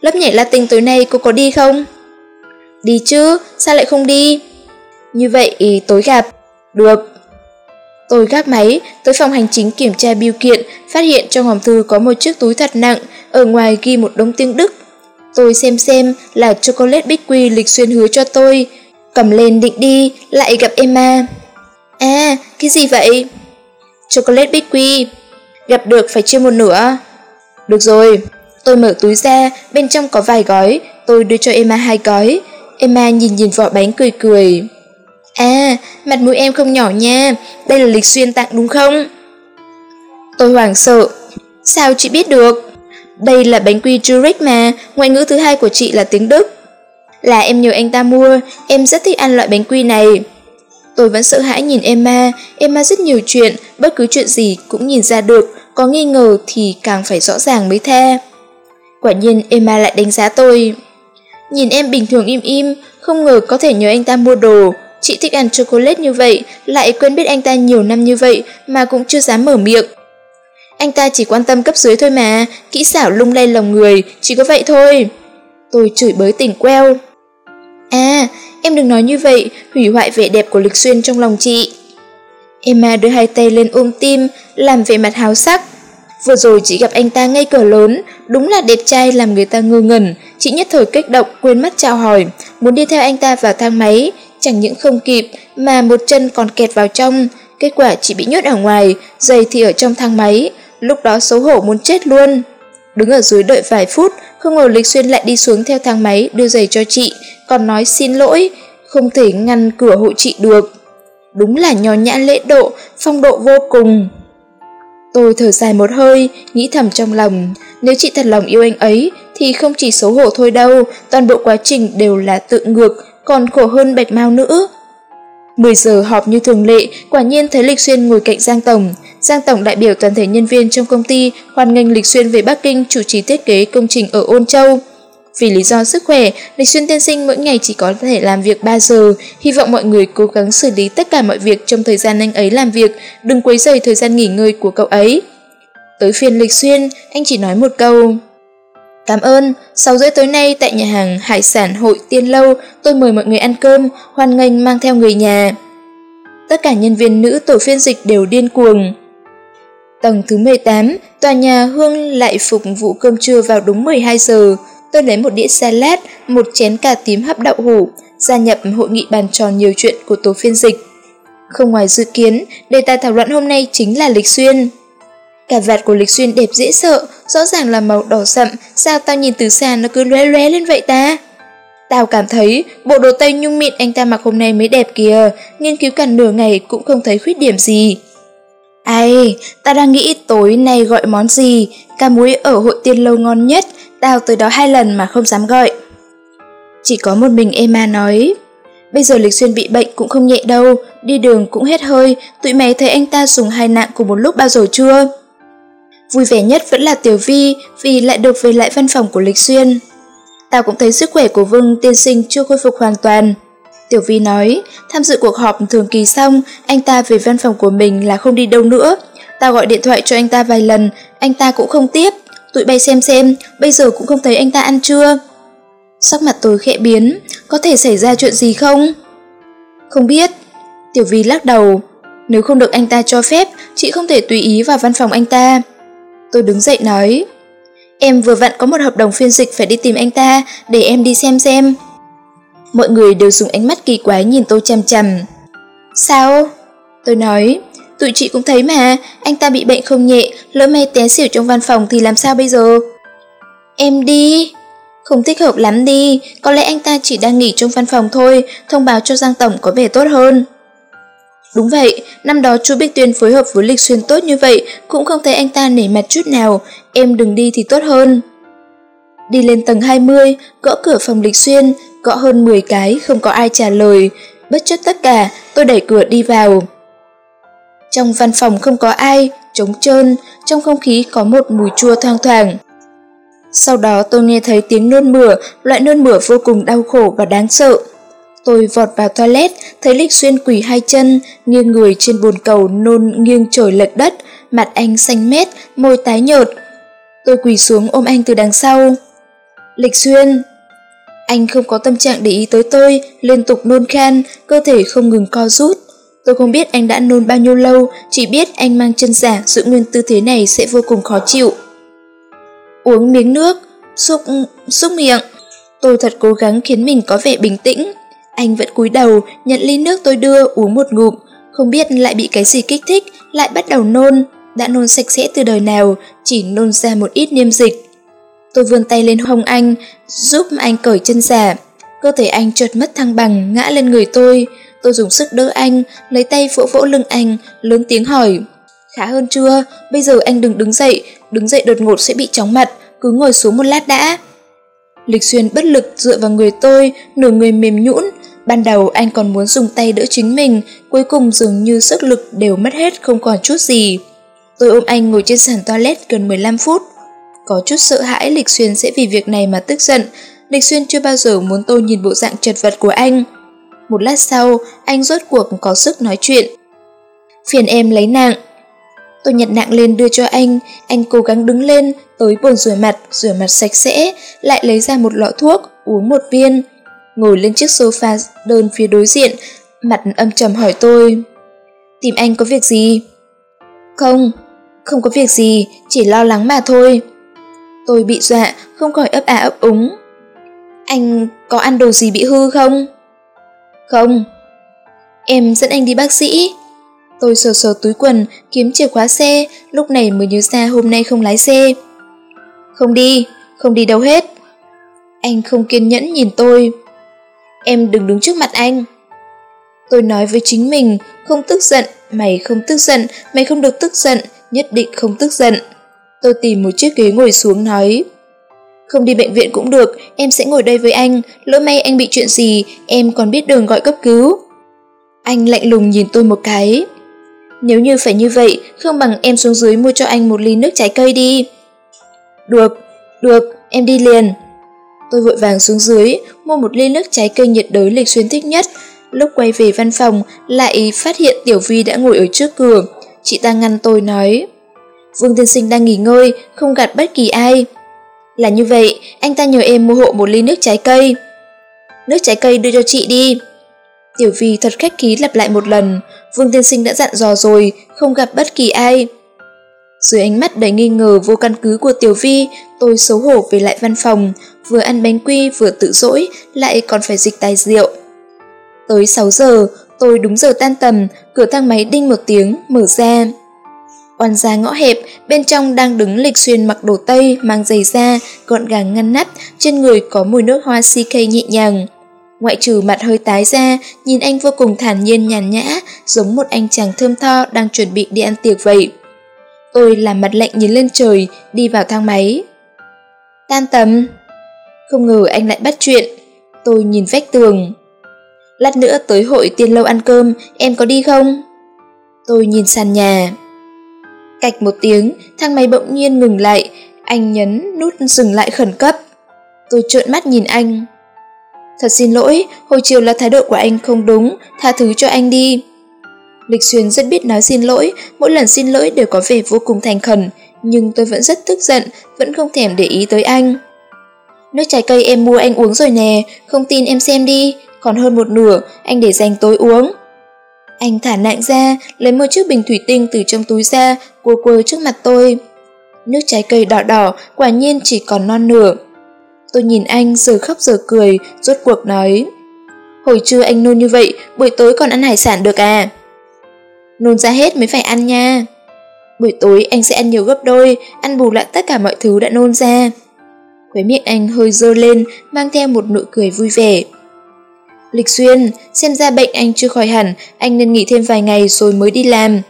lớp nhảy Latin tối nay cô có đi không? Đi chứ, sao lại không đi? Như vậy tối gặp. Được. Tôi gác máy, tới phòng hành chính kiểm tra biêu kiện, phát hiện trong hòm thư có một chiếc túi thật nặng, ở ngoài ghi một đống tiếng Đức. Tôi xem xem là chocolate bích quy lịch xuyên hứa cho tôi. Cầm lên định đi, lại gặp Emma. À, cái gì vậy? Chocolate bích quy. Gặp được phải chia một nửa. Được rồi. Tôi mở túi ra, bên trong có vài gói, tôi đưa cho Emma hai gói. Emma nhìn nhìn vỏ bánh cười cười. À, mặt mũi em không nhỏ nha, đây là lịch xuyên tặng đúng không? Tôi hoảng sợ. Sao chị biết được? Đây là bánh quy Zurich mà, ngoại ngữ thứ hai của chị là tiếng Đức. Là em nhờ anh ta mua, em rất thích ăn loại bánh quy này. Tôi vẫn sợ hãi nhìn Emma, Emma rất nhiều chuyện, bất cứ chuyện gì cũng nhìn ra được, có nghi ngờ thì càng phải rõ ràng mới tha. Quả nhiên Emma lại đánh giá tôi. Nhìn em bình thường im im, không ngờ có thể nhờ anh ta mua đồ, chị thích ăn chocolate như vậy, lại quen biết anh ta nhiều năm như vậy mà cũng chưa dám mở miệng. Anh ta chỉ quan tâm cấp dưới thôi mà, kỹ xảo lung lay lòng người, chỉ có vậy thôi. Tôi chửi bới tỉnh queo. À, em đừng nói như vậy, hủy hoại vẻ đẹp của Lịch Xuyên trong lòng chị. Emma đưa hai tay lên ôm tim, làm vẻ mặt háo sắc. Vừa rồi chị gặp anh ta ngay cửa lớn, đúng là đẹp trai làm người ta ngơ ngẩn, chị nhất thời kích động quên mất chào hỏi, muốn đi theo anh ta vào thang máy, chẳng những không kịp mà một chân còn kẹt vào trong, kết quả chị bị nhốt ở ngoài, giày thì ở trong thang máy, lúc đó xấu hổ muốn chết luôn. Đứng ở dưới đợi vài phút, không ngờ Lịch Xuyên lại đi xuống theo thang máy đưa giày cho chị, còn nói xin lỗi, không thể ngăn cửa hộ chị được. Đúng là nho nhã lễ độ, phong độ vô cùng. Tôi thở dài một hơi, nghĩ thầm trong lòng, nếu chị thật lòng yêu anh ấy thì không chỉ xấu hổ thôi đâu, toàn bộ quá trình đều là tự ngược, còn khổ hơn bạch mau nữa. 10 giờ họp như thường lệ, quả nhiên thấy Lịch Xuyên ngồi cạnh Giang Tổng. Giang Tổng đại biểu toàn thể nhân viên trong công ty hoan nghênh Lịch Xuyên về Bắc Kinh chủ trì thiết kế công trình ở Ôn Châu. Vì lý do sức khỏe, Lịch Xuyên tiên sinh mỗi ngày chỉ có thể làm việc 3 giờ, hy vọng mọi người cố gắng xử lý tất cả mọi việc trong thời gian anh ấy làm việc, đừng quấy rầy thời gian nghỉ ngơi của cậu ấy. Tới phiên Lịch Xuyên, anh chỉ nói một câu. Cảm ơn, 6 rưỡi tối nay tại nhà hàng Hải sản Hội Tiên Lâu, tôi mời mọi người ăn cơm, hoan nghênh mang theo người nhà. Tất cả nhân viên nữ tổ phiên dịch đều điên cuồng. Tầng thứ 18, tòa nhà Hương lại phục vụ cơm trưa vào đúng 12 giờ. Tôi lấy một đĩa salad, một chén cà tím hấp đậu hủ, gia nhập hội nghị bàn tròn nhiều chuyện của tổ phiên dịch. Không ngoài dự kiến, đề tài thảo luận hôm nay chính là lịch xuyên. Cả vạt của Lịch Xuyên đẹp dễ sợ, rõ ràng là màu đỏ sậm, sao tao nhìn từ xa nó cứ lóe lóe lên vậy ta? Tao cảm thấy bộ đồ tây nhung mịn anh ta mặc hôm nay mới đẹp kìa, nghiên cứu cả nửa ngày cũng không thấy khuyết điểm gì. Ai, ta đang nghĩ tối nay gọi món gì, cá muối ở hội tiên lâu ngon nhất, tao tới đó hai lần mà không dám gọi. Chỉ có một mình Emma nói, bây giờ Lịch Xuyên bị bệnh cũng không nhẹ đâu, đi đường cũng hết hơi, tụi mày thấy anh ta dùng hai nạn cùng một lúc bao giờ chưa? Vui vẻ nhất vẫn là Tiểu Vi vì lại được về lại văn phòng của Lịch Xuyên. Tao cũng thấy sức khỏe của Vương tiên sinh chưa khôi phục hoàn toàn. Tiểu Vi nói, tham dự cuộc họp thường kỳ xong, anh ta về văn phòng của mình là không đi đâu nữa. Tao gọi điện thoại cho anh ta vài lần, anh ta cũng không tiếp. Tụi bay xem xem, bây giờ cũng không thấy anh ta ăn trưa. Sắc mặt tôi khẽ biến, có thể xảy ra chuyện gì không? Không biết. Tiểu Vi lắc đầu. Nếu không được anh ta cho phép, chị không thể tùy ý vào văn phòng anh ta. Tôi đứng dậy nói, em vừa vặn có một hợp đồng phiên dịch phải đi tìm anh ta, để em đi xem xem. Mọi người đều dùng ánh mắt kỳ quái nhìn tôi chằm chằm. Sao? Tôi nói, tụi chị cũng thấy mà, anh ta bị bệnh không nhẹ, lỡ may té xỉu trong văn phòng thì làm sao bây giờ? Em đi. Không thích hợp lắm đi, có lẽ anh ta chỉ đang nghỉ trong văn phòng thôi, thông báo cho Giang Tổng có vẻ tốt hơn. Đúng vậy, năm đó chú Bích Tuyên phối hợp với Lịch Xuyên tốt như vậy, cũng không thấy anh ta nể mặt chút nào, em đừng đi thì tốt hơn. Đi lên tầng 20, gõ cửa phòng Lịch Xuyên, gõ hơn 10 cái, không có ai trả lời. Bất chấp tất cả, tôi đẩy cửa đi vào. Trong văn phòng không có ai, trống trơn, trong không khí có một mùi chua thoang thoảng. Sau đó tôi nghe thấy tiếng nôn mửa, loại nôn mửa vô cùng đau khổ và đáng sợ. Tôi vọt vào toilet, thấy Lịch Xuyên quỳ hai chân, nghiêng người trên bồn cầu nôn nghiêng trời lệch đất, mặt anh xanh mét, môi tái nhợt. Tôi quỳ xuống ôm anh từ đằng sau. Lịch Xuyên! Anh không có tâm trạng để ý tới tôi, liên tục nôn khan, cơ thể không ngừng co rút. Tôi không biết anh đã nôn bao nhiêu lâu, chỉ biết anh mang chân giả giữ nguyên tư thế này sẽ vô cùng khó chịu. Uống miếng nước, xúc, xúc miệng. Tôi thật cố gắng khiến mình có vẻ bình tĩnh. Anh vẫn cúi đầu, nhận ly nước tôi đưa uống một ngụm, không biết lại bị cái gì kích thích, lại bắt đầu nôn. Đã nôn sạch sẽ từ đời nào, chỉ nôn ra một ít niêm dịch. Tôi vươn tay lên hông anh, giúp anh cởi chân giả. Cơ thể anh chợt mất thăng bằng, ngã lên người tôi. Tôi dùng sức đỡ anh, lấy tay vỗ vỗ lưng anh, lớn tiếng hỏi. Khá hơn chưa? Bây giờ anh đừng đứng dậy, đứng dậy đột ngột sẽ bị chóng mặt, cứ ngồi xuống một lát đã. Lịch Xuyên bất lực dựa vào người tôi, nửa người mềm nhũn, Ban đầu anh còn muốn dùng tay đỡ chính mình, cuối cùng dường như sức lực đều mất hết không còn chút gì. Tôi ôm anh ngồi trên sàn toilet gần 15 phút. Có chút sợ hãi Lịch Xuyên sẽ vì việc này mà tức giận. Lịch Xuyên chưa bao giờ muốn tôi nhìn bộ dạng chật vật của anh. Một lát sau, anh rốt cuộc có sức nói chuyện. Phiền em lấy nặng. Tôi nhặt nặng lên đưa cho anh, anh cố gắng đứng lên, tới bồn rửa mặt, rửa mặt sạch sẽ, lại lấy ra một lọ thuốc, uống một viên. Ngồi lên chiếc sofa đơn phía đối diện, mặt âm trầm hỏi tôi. Tìm anh có việc gì? Không, không có việc gì, chỉ lo lắng mà thôi. Tôi bị dọa, không khỏi ấp ả ấp úng. Anh có ăn đồ gì bị hư không? Không. Em dẫn anh đi bác sĩ. Tôi sờ sờ túi quần, kiếm chìa khóa xe, lúc này mới nhớ ra hôm nay không lái xe. Không đi, không đi đâu hết. Anh không kiên nhẫn nhìn tôi. Em đừng đứng trước mặt anh. Tôi nói với chính mình, không tức giận, mày không tức giận, mày không được tức giận, nhất định không tức giận. Tôi tìm một chiếc ghế ngồi xuống nói. Không đi bệnh viện cũng được, em sẽ ngồi đây với anh, lỡ may anh bị chuyện gì, em còn biết đường gọi cấp cứu. Anh lạnh lùng nhìn tôi một cái. Nếu như phải như vậy, không bằng em xuống dưới mua cho anh một ly nước trái cây đi. Được, được, em đi liền. Tôi vội vàng xuống dưới, mua một ly nước trái cây nhiệt đới lịch xuyên thích nhất. Lúc quay về văn phòng, lại phát hiện Tiểu Vi đã ngồi ở trước cửa. Chị ta ngăn tôi nói, Vương Tiên Sinh đang nghỉ ngơi, không gạt bất kỳ ai. Là như vậy, anh ta nhờ em mua hộ một ly nước trái cây. Nước trái cây đưa cho chị đi. Tiểu Vi thật khách khí lặp lại một lần, Vương Tiên Sinh đã dặn dò rồi, không gặp bất kỳ ai. Dưới ánh mắt đầy nghi ngờ vô căn cứ của Tiểu Vi, tôi xấu hổ về lại văn phòng, vừa ăn bánh quy vừa tự dỗi, lại còn phải dịch tài rượu. Tới 6 giờ, tôi đúng giờ tan tầm, cửa thang máy đinh một tiếng, mở ra. Oan ra ngõ hẹp, bên trong đang đứng lịch xuyên mặc đồ tây, mang giày da, gọn gàng ngăn nắp, trên người có mùi nước hoa CK nhẹ nhàng. Ngoại trừ mặt hơi tái ra, nhìn anh vô cùng thản nhiên nhàn nhã, giống một anh chàng thơm tho đang chuẩn bị đi ăn tiệc vậy. Tôi làm mặt lạnh nhìn lên trời, đi vào thang máy. Tan tầm. Không ngờ anh lại bắt chuyện. Tôi nhìn vách tường. Lát nữa tới hội tiên lâu ăn cơm, em có đi không? Tôi nhìn sàn nhà. Cạch một tiếng, thang máy bỗng nhiên ngừng lại, anh nhấn nút dừng lại khẩn cấp. Tôi trợn mắt nhìn anh. Thật xin lỗi, hồi chiều là thái độ của anh không đúng, tha thứ cho anh đi. Lịch Xuyên rất biết nói xin lỗi, mỗi lần xin lỗi đều có vẻ vô cùng thành khẩn, nhưng tôi vẫn rất tức giận, vẫn không thèm để ý tới anh. Nước trái cây em mua anh uống rồi nè, không tin em xem đi, còn hơn một nửa, anh để dành tối uống. Anh thả nặng ra, lấy một chiếc bình thủy tinh từ trong túi ra, cua cua trước mặt tôi. Nước trái cây đỏ đỏ, quả nhiên chỉ còn non nửa. Tôi nhìn anh giờ khóc giờ cười, rốt cuộc nói. Hồi trưa anh nôn như vậy, buổi tối còn ăn hải sản được à? Nôn ra hết mới phải ăn nha. Buổi tối anh sẽ ăn nhiều gấp đôi, ăn bù lại tất cả mọi thứ đã nôn ra. Khóe miệng anh hơi dơ lên, mang theo một nụ cười vui vẻ. Lịch Xuyên, xem ra bệnh anh chưa khỏi hẳn, anh nên nghỉ thêm vài ngày rồi mới đi làm.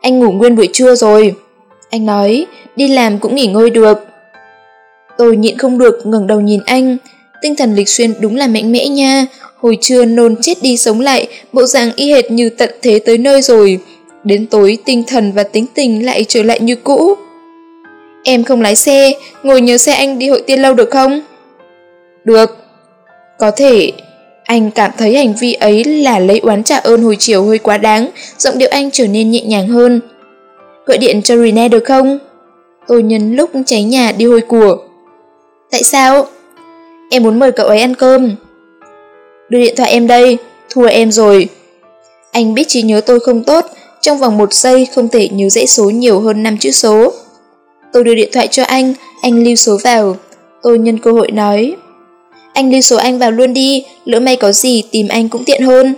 Anh ngủ nguyên buổi trưa rồi. Anh nói, đi làm cũng nghỉ ngơi được. Tôi nhịn không được ngẩng đầu nhìn anh. Tinh thần Lịch Xuyên đúng là mạnh mẽ nha. Hồi trưa nôn chết đi sống lại, bộ dạng y hệt như tận thế tới nơi rồi. Đến tối tinh thần và tính tình lại trở lại như cũ. Em không lái xe, ngồi nhớ xe anh đi hội tiên lâu được không? Được. Có thể anh cảm thấy hành vi ấy là lấy oán trả ơn hồi chiều hơi quá đáng, giọng điệu anh trở nên nhẹ nhàng hơn. Gọi điện cho Rene được không? Tôi nhân lúc cháy nhà đi hồi của. Tại sao? Em muốn mời cậu ấy ăn cơm. Đưa điện thoại em đây, thua em rồi. Anh biết trí nhớ tôi không tốt, trong vòng một giây không thể nhớ dãy số nhiều hơn 5 chữ số. Tôi đưa điện thoại cho anh, anh lưu số vào. Tôi nhân cơ hội nói. Anh lưu số anh vào luôn đi, lỡ may có gì tìm anh cũng tiện hơn.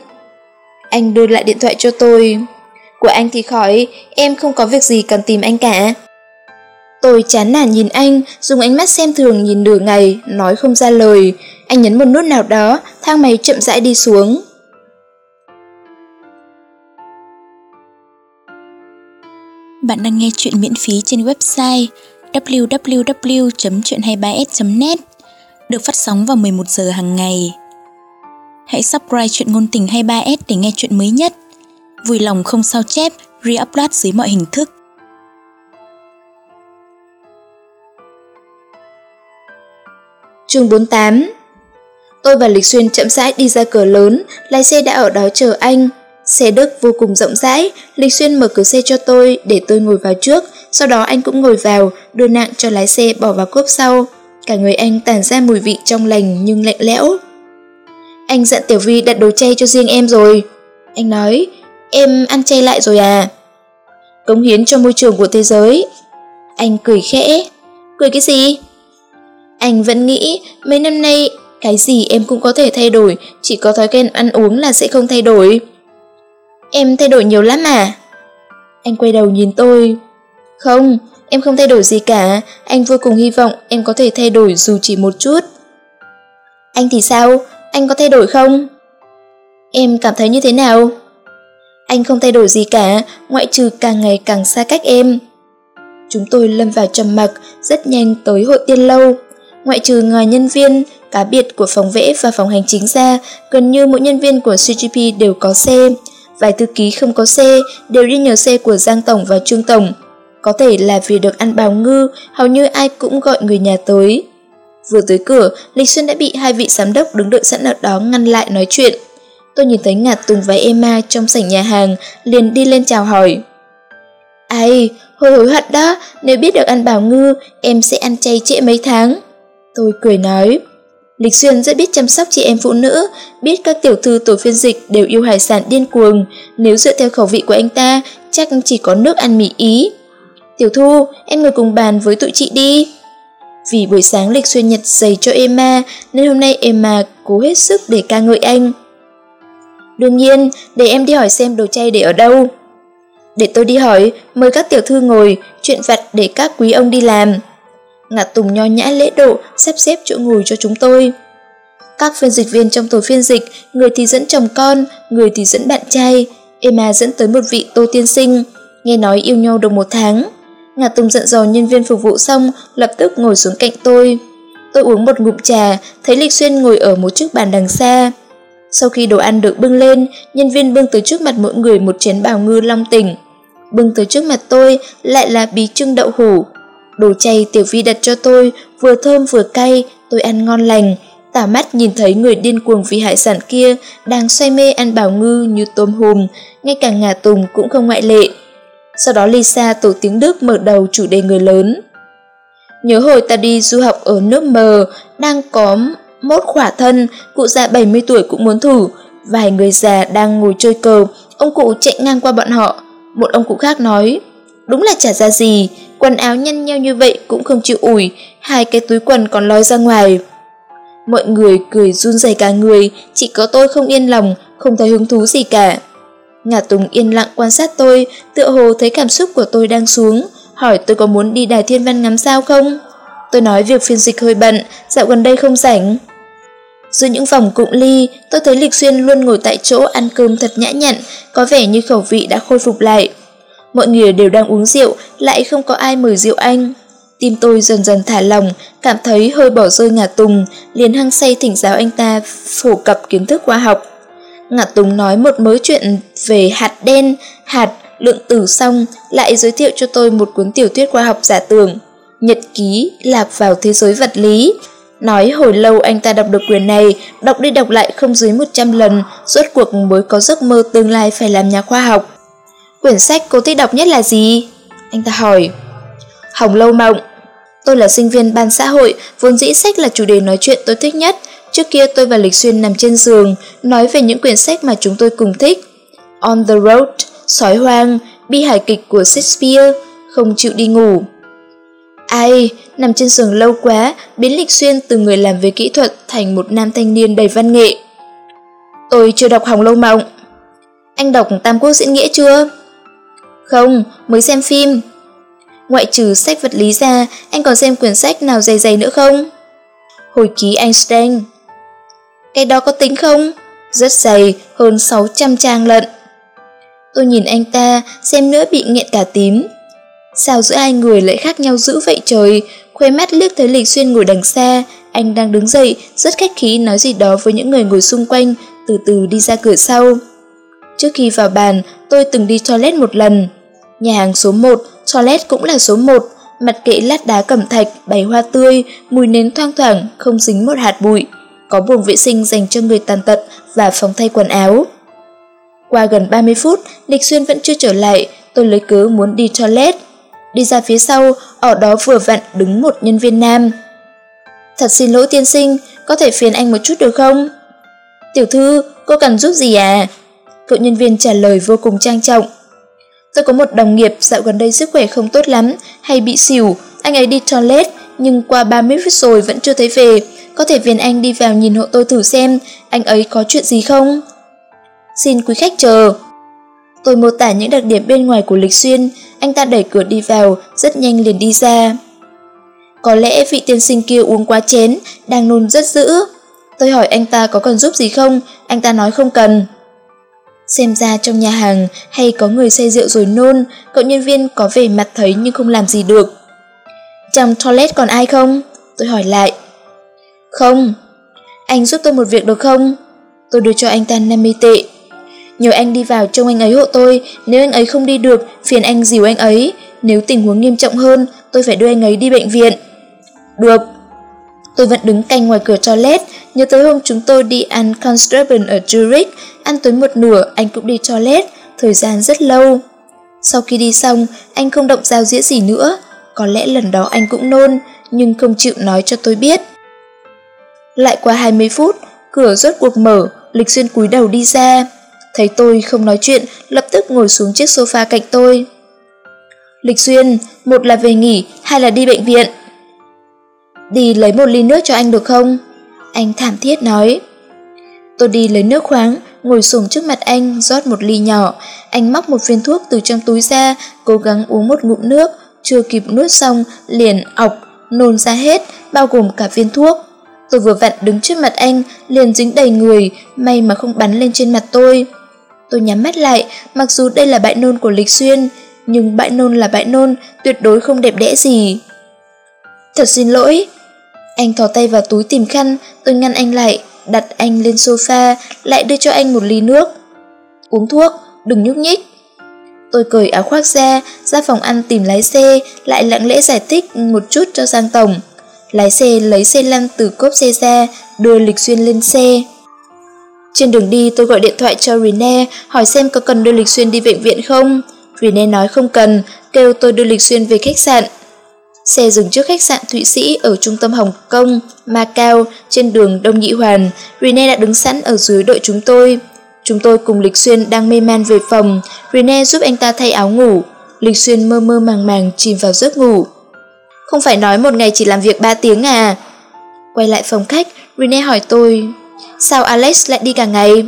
Anh đưa lại điện thoại cho tôi. Của anh thì khỏi, em không có việc gì cần tìm anh cả. Tôi chán nản nhìn anh, dùng ánh mắt xem thường nhìn nửa ngày, nói không ra lời. Anh nhấn một nút nào đó, thang máy chậm rãi đi xuống. Bạn đang nghe chuyện miễn phí trên website www.chuyện23s.net được phát sóng vào 11 giờ hàng ngày. Hãy subscribe chuyện ngôn tình 23S để nghe chuyện mới nhất. Vui lòng không sao chép, re-upload dưới mọi hình thức. Chương 48 Tôi và Lịch Xuyên chậm rãi đi ra cửa lớn, lái xe đã ở đó chờ anh. Xe Đức vô cùng rộng rãi, Lịch Xuyên mở cửa xe cho tôi để tôi ngồi vào trước, sau đó anh cũng ngồi vào, đưa nặng cho lái xe bỏ vào cốp sau. Cả người anh tản ra mùi vị trong lành nhưng lạnh lẽo. Anh dặn Tiểu Vi đặt đồ chay cho riêng em rồi. Anh nói, em ăn chay lại rồi à? Cống hiến cho môi trường của thế giới. Anh cười khẽ. Cười cái gì? Anh vẫn nghĩ mấy năm nay cái gì em cũng có thể thay đổi, chỉ có thói quen ăn uống là sẽ không thay đổi. Em thay đổi nhiều lắm à? Anh quay đầu nhìn tôi. Không, em không thay đổi gì cả, anh vô cùng hy vọng em có thể thay đổi dù chỉ một chút. Anh thì sao? Anh có thay đổi không? Em cảm thấy như thế nào? Anh không thay đổi gì cả, ngoại trừ càng ngày càng xa cách em. Chúng tôi lâm vào trầm mặc, rất nhanh tới hội tiên lâu. Ngoại trừ ngoài nhân viên, cá biệt của phòng vẽ và phòng hành chính ra, gần như mỗi nhân viên của CGP đều có xe. Vài thư ký không có xe, đều đi nhờ xe của Giang Tổng và Trương Tổng. Có thể là vì được ăn bào ngư, hầu như ai cũng gọi người nhà tới. Vừa tới cửa, Lịch Xuân đã bị hai vị giám đốc đứng đợi sẵn ở đó ngăn lại nói chuyện. Tôi nhìn thấy Ngạt Tùng và Emma trong sảnh nhà hàng, liền đi lên chào hỏi. Ai, hồi hối hận đó, nếu biết được ăn bào ngư, em sẽ ăn chay trễ mấy tháng. Tôi cười nói. Lịch Xuyên rất biết chăm sóc chị em phụ nữ, biết các tiểu thư tổ phiên dịch đều yêu hải sản điên cuồng, nếu dựa theo khẩu vị của anh ta, chắc chỉ có nước ăn mì ý. Tiểu Thu, em ngồi cùng bàn với tụi chị đi. Vì buổi sáng Lịch Xuyên nhật dày cho Emma, nên hôm nay Emma cố hết sức để ca ngợi anh. Đương nhiên, để em đi hỏi xem đồ chay để ở đâu. Để tôi đi hỏi, mời các tiểu thư ngồi, chuyện vặt để các quý ông đi làm. Ngạ Tùng nho nhã lễ độ, sắp xếp chỗ ngồi cho chúng tôi. Các phiên dịch viên trong tổ phiên dịch, người thì dẫn chồng con, người thì dẫn bạn trai. Emma dẫn tới một vị tô tiên sinh, nghe nói yêu nhau được một tháng. Ngà Tùng giận dò nhân viên phục vụ xong, lập tức ngồi xuống cạnh tôi. Tôi uống một ngụm trà, thấy Lịch Xuyên ngồi ở một chiếc bàn đằng xa. Sau khi đồ ăn được bưng lên, nhân viên bưng tới trước mặt mỗi người một chén bào ngư long tỉnh. Bưng tới trước mặt tôi lại là bí trưng đậu hủ. Đồ chay tiểu vi đặt cho tôi, vừa thơm vừa cay, tôi ăn ngon lành. Tả mắt nhìn thấy người điên cuồng vì hải sản kia đang say mê ăn bào ngư như tôm hùm, ngay cả ngà tùng cũng không ngoại lệ. Sau đó Lisa tổ tiếng Đức mở đầu chủ đề người lớn. Nhớ hồi ta đi du học ở nước mờ, đang có mốt khỏa thân, cụ già 70 tuổi cũng muốn thử. Vài người già đang ngồi chơi cờ, ông cụ chạy ngang qua bọn họ. Một ông cụ khác nói, đúng là chả ra gì, quần áo nhăn nheo như vậy cũng không chịu ủi, hai cái túi quần còn lói ra ngoài. Mọi người cười run rẩy cả người, chỉ có tôi không yên lòng, không thấy hứng thú gì cả. Ngà Tùng yên lặng quan sát tôi, tựa hồ thấy cảm xúc của tôi đang xuống, hỏi tôi có muốn đi đài thiên văn ngắm sao không? Tôi nói việc phiên dịch hơi bận, dạo gần đây không rảnh. Giữa những vòng cụm ly, tôi thấy Lịch Xuyên luôn ngồi tại chỗ ăn cơm thật nhã nhặn, có vẻ như khẩu vị đã khôi phục lại. Mọi người đều đang uống rượu, lại không có ai mời rượu anh. Tim tôi dần dần thả lòng, cảm thấy hơi bỏ rơi ngả tùng, liền hăng say thỉnh giáo anh ta phổ cập kiến thức khoa học. Ngạc tùng nói một mớ chuyện về hạt đen, hạt, lượng tử xong, lại giới thiệu cho tôi một cuốn tiểu thuyết khoa học giả tưởng. Nhật ký lạc vào thế giới vật lý, Nói hồi lâu anh ta đọc được quyền này, đọc đi đọc lại không dưới 100 lần, rốt cuộc mới có giấc mơ tương lai phải làm nhà khoa học. Quyển sách cô thích đọc nhất là gì? Anh ta hỏi. Hồng Lâu Mộng. Tôi là sinh viên ban xã hội, vốn dĩ sách là chủ đề nói chuyện tôi thích nhất. Trước kia tôi và Lịch Xuyên nằm trên giường, nói về những quyển sách mà chúng tôi cùng thích. On the Road, Sói Hoang, bi hài kịch của Shakespeare, Không chịu đi ngủ. Ai, nằm trên giường lâu quá, biến Lịch Xuyên từ người làm về kỹ thuật thành một nam thanh niên đầy văn nghệ. Tôi chưa đọc Hồng Lâu Mộng. Anh đọc Tam Quốc Diễn Nghĩa chưa? Không, mới xem phim. Ngoại trừ sách vật lý ra, anh còn xem quyển sách nào dày dày nữa không? Hồi ký Einstein. Cái đó có tính không? Rất dày, hơn 600 trang lận. Tôi nhìn anh ta, xem nữa bị nghẹn cả tím, Sao giữa hai người lại khác nhau dữ vậy trời? Khuê mắt liếc thấy Lịch Xuyên ngồi đằng xa, anh đang đứng dậy, rất khách khí nói gì đó với những người ngồi xung quanh, từ từ đi ra cửa sau. Trước khi vào bàn, tôi từng đi toilet một lần. Nhà hàng số 1, toilet cũng là số 1, mặt kệ lát đá cẩm thạch, bày hoa tươi, mùi nến thoang thoảng, không dính một hạt bụi có buồng vệ sinh dành cho người tàn tật và phòng thay quần áo. Qua gần 30 phút, Lịch Xuyên vẫn chưa trở lại, tôi lấy cớ muốn đi toilet. Đi ra phía sau, ở đó vừa vặn đứng một nhân viên nam. Thật xin lỗi tiên sinh, có thể phiền anh một chút được không? Tiểu thư, cô cần giúp gì à? Cậu nhân viên trả lời vô cùng trang trọng. Tôi có một đồng nghiệp dạo gần đây sức khỏe không tốt lắm, hay bị xỉu, anh ấy đi toilet, nhưng qua 30 phút rồi vẫn chưa thấy về. Có thể phiền anh đi vào nhìn hộ tôi thử xem, anh ấy có chuyện gì không? Xin quý khách chờ. Tôi mô tả những đặc điểm bên ngoài của Lịch Xuyên, anh ta đẩy cửa đi vào, rất nhanh liền đi ra. Có lẽ vị tiên sinh kia uống quá chén, đang nôn rất dữ. Tôi hỏi anh ta có cần giúp gì không, anh ta nói không cần. Xem ra trong nhà hàng hay có người say rượu rồi nôn, cậu nhân viên có vẻ mặt thấy nhưng không làm gì được. Trong toilet còn ai không? Tôi hỏi lại. Không. Anh giúp tôi một việc được không? Tôi đưa cho anh ta 50 tệ. Nhờ anh đi vào trông anh ấy hộ tôi, nếu anh ấy không đi được, phiền anh dìu anh ấy. Nếu tình huống nghiêm trọng hơn, tôi phải đưa anh ấy đi bệnh viện. Được. Tôi vẫn đứng canh ngoài cửa toilet, nhớ tới hôm chúng tôi đi ăn Constraben ở Zurich, ăn tới một nửa anh cũng đi toilet, thời gian rất lâu. Sau khi đi xong, anh không động dao dĩa gì nữa, có lẽ lần đó anh cũng nôn, nhưng không chịu nói cho tôi biết. Lại qua 20 phút, cửa rốt cuộc mở, Lịch Xuyên cúi đầu đi ra. Thấy tôi không nói chuyện, lập tức ngồi xuống chiếc sofa cạnh tôi. Lịch Xuyên, một là về nghỉ, hai là đi bệnh viện. Đi lấy một ly nước cho anh được không? Anh thảm thiết nói. Tôi đi lấy nước khoáng, ngồi xổm trước mặt anh, rót một ly nhỏ. Anh móc một viên thuốc từ trong túi ra, cố gắng uống một ngụm nước, chưa kịp nuốt xong, liền ọc, nôn ra hết, bao gồm cả viên thuốc. Tôi vừa vặn đứng trước mặt anh, liền dính đầy người, may mà không bắn lên trên mặt tôi. Tôi nhắm mắt lại, mặc dù đây là bãi nôn của Lịch Xuyên, nhưng bãi nôn là bãi nôn, tuyệt đối không đẹp đẽ gì. Thật xin lỗi. Anh thò tay vào túi tìm khăn, tôi ngăn anh lại, đặt anh lên sofa, lại đưa cho anh một ly nước. Uống thuốc, đừng nhúc nhích. Tôi cởi áo khoác ra, ra phòng ăn tìm lái xe, lại lặng lẽ giải thích một chút cho Giang Tổng. Lái xe lấy xe lăn từ cốp xe ra, đưa Lịch Xuyên lên xe. Trên đường đi tôi gọi điện thoại cho Rene hỏi xem có cần đưa Lịch Xuyên đi bệnh viện không. Rene nói không cần, kêu tôi đưa Lịch Xuyên về khách sạn. Xe dừng trước khách sạn Thụy Sĩ ở trung tâm Hồng Kông, Macau, trên đường Đông Nhị Hoàn. Rene đã đứng sẵn ở dưới đợi chúng tôi. Chúng tôi cùng Lịch Xuyên đang mê man về phòng. Rene giúp anh ta thay áo ngủ. Lịch Xuyên mơ mơ màng màng chìm vào giấc ngủ. Không phải nói một ngày chỉ làm việc 3 tiếng à? Quay lại phòng khách, Rene hỏi tôi, sao Alex lại đi cả ngày?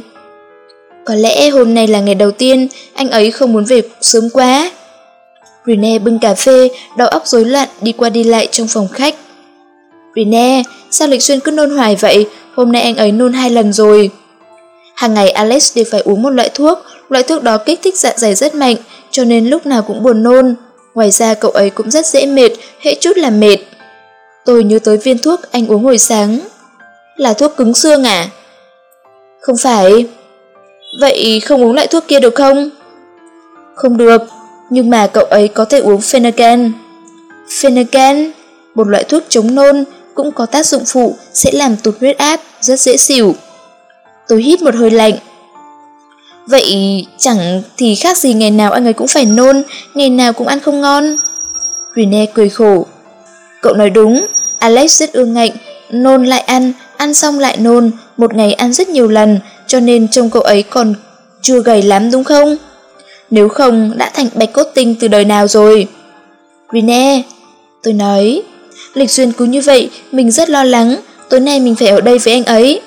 Có lẽ hôm nay là ngày đầu tiên, anh ấy không muốn về sớm quá. Rene bưng cà phê, đầu óc rối loạn đi qua đi lại trong phòng khách. Rene, sao Lịch Xuyên cứ nôn hoài vậy? Hôm nay anh ấy nôn hai lần rồi. Hàng ngày Alex đều phải uống một loại thuốc, loại thuốc đó kích thích dạ dày rất mạnh, cho nên lúc nào cũng buồn nôn. Ngoài ra cậu ấy cũng rất dễ mệt, hễ chút là mệt. Tôi nhớ tới viên thuốc anh uống hồi sáng. Là thuốc cứng xương à? Không phải. Vậy không uống lại thuốc kia được không? Không được, nhưng mà cậu ấy có thể uống phenacan phenacan một loại thuốc chống nôn, cũng có tác dụng phụ sẽ làm tụt huyết áp, rất dễ xỉu. Tôi hít một hơi lạnh. Vậy chẳng thì khác gì ngày nào anh ấy cũng phải nôn, ngày nào cũng ăn không ngon. Rene cười khổ. Cậu nói đúng, Alex rất ương ngạnh, nôn lại ăn, ăn xong lại nôn, một ngày ăn rất nhiều lần, cho nên trông cậu ấy còn chưa gầy lắm đúng không? Nếu không, đã thành bạch cốt tinh từ đời nào rồi? Rene, tôi nói, lịch duyên cứ như vậy, mình rất lo lắng, tối nay mình phải ở đây với anh ấy.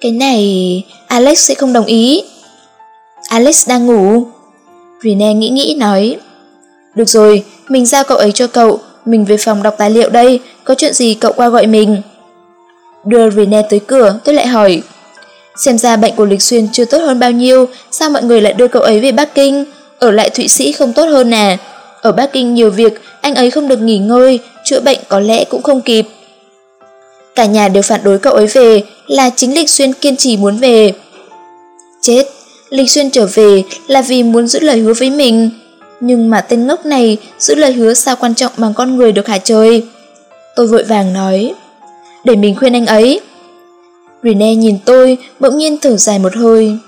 Cái này, Alex sẽ không đồng ý. Alex đang ngủ. Rene nghĩ nghĩ nói. Được rồi, mình giao cậu ấy cho cậu, mình về phòng đọc tài liệu đây, có chuyện gì cậu qua gọi mình. Đưa Rene tới cửa, tôi lại hỏi. Xem ra bệnh của Lịch Xuyên chưa tốt hơn bao nhiêu, sao mọi người lại đưa cậu ấy về Bắc Kinh? Ở lại Thụy Sĩ không tốt hơn à? Ở Bắc Kinh nhiều việc, anh ấy không được nghỉ ngơi, chữa bệnh có lẽ cũng không kịp. Cả nhà đều phản đối cậu ấy về, là chính Lịch Xuyên kiên trì muốn về. Chết, Lịch Xuyên trở về là vì muốn giữ lời hứa với mình. Nhưng mà tên ngốc này giữ lời hứa sao quan trọng bằng con người được hả trời? Tôi vội vàng nói, để mình khuyên anh ấy. Rene nhìn tôi, bỗng nhiên thở dài một hơi.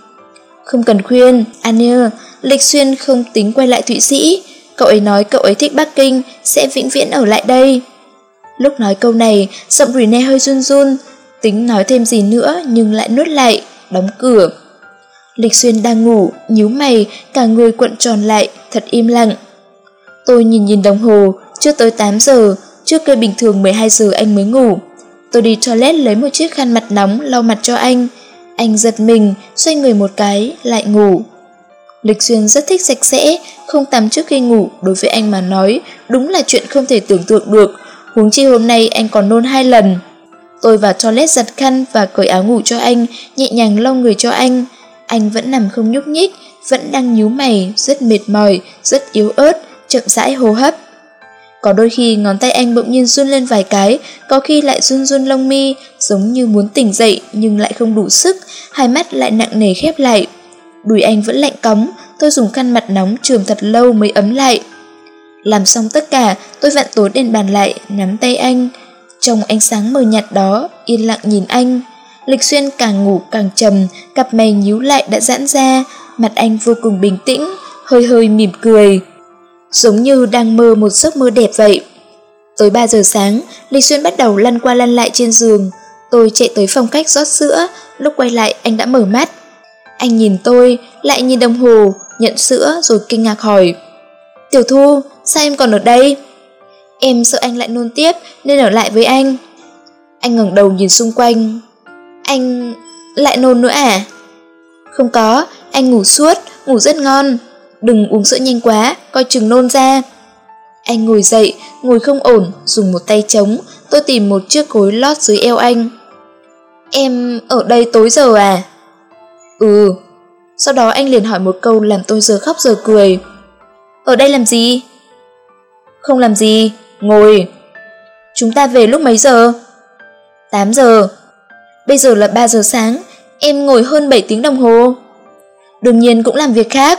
Không cần khuyên, Anne, Lịch Xuyên không tính quay lại Thụy Sĩ. Cậu ấy nói cậu ấy thích Bắc Kinh, sẽ vĩnh viễn ở lại đây. Lúc nói câu này, giọng Rene hơi run run, tính nói thêm gì nữa nhưng lại nuốt lại, đóng cửa. Lịch Xuyên đang ngủ, nhíu mày, cả người cuộn tròn lại, thật im lặng. Tôi nhìn nhìn đồng hồ, chưa tới 8 giờ, trước kia bình thường 12 giờ anh mới ngủ. Tôi đi toilet lấy một chiếc khăn mặt nóng lau mặt cho anh. Anh giật mình, xoay người một cái, lại ngủ. Lịch Xuyên rất thích sạch sẽ, không tắm trước khi ngủ đối với anh mà nói đúng là chuyện không thể tưởng tượng được. Huống chi hôm nay anh còn nôn hai lần. Tôi vào toilet giặt khăn và cởi áo ngủ cho anh, nhẹ nhàng lau người cho anh. Anh vẫn nằm không nhúc nhích, vẫn đang nhíu mày, rất mệt mỏi, rất yếu ớt, chậm rãi hô hấp. Có đôi khi ngón tay anh bỗng nhiên run lên vài cái, có khi lại run run lông mi, giống như muốn tỉnh dậy nhưng lại không đủ sức, hai mắt lại nặng nề khép lại. Đùi anh vẫn lạnh cóng, tôi dùng khăn mặt nóng trường thật lâu mới ấm lại. Làm xong tất cả, tôi vặn tối đèn bàn lại, nắm tay anh. Trong ánh sáng mờ nhạt đó, yên lặng nhìn anh. Lịch Xuyên càng ngủ càng trầm, cặp mày nhíu lại đã giãn ra, mặt anh vô cùng bình tĩnh, hơi hơi mỉm cười. Giống như đang mơ một giấc mơ đẹp vậy. Tới 3 giờ sáng, Lịch Xuyên bắt đầu lăn qua lăn lại trên giường. Tôi chạy tới phòng khách rót sữa, lúc quay lại anh đã mở mắt. Anh nhìn tôi, lại nhìn đồng hồ, nhận sữa rồi kinh ngạc hỏi. Tiểu Thu, sao em còn ở đây? Em sợ anh lại nôn tiếp nên ở lại với anh. Anh ngẩng đầu nhìn xung quanh. Anh lại nôn nữa à? Không có, anh ngủ suốt, ngủ rất ngon. Đừng uống sữa nhanh quá, coi chừng nôn ra. Anh ngồi dậy, ngồi không ổn, dùng một tay chống tôi tìm một chiếc gối lót dưới eo anh. Em ở đây tối giờ à? Ừ. Sau đó anh liền hỏi một câu làm tôi giờ khóc giờ cười. Ở đây làm gì? Không làm gì, ngồi. Chúng ta về lúc mấy giờ? 8 giờ. Bây giờ là 3 giờ sáng, em ngồi hơn 7 tiếng đồng hồ. Đương nhiên cũng làm việc khác.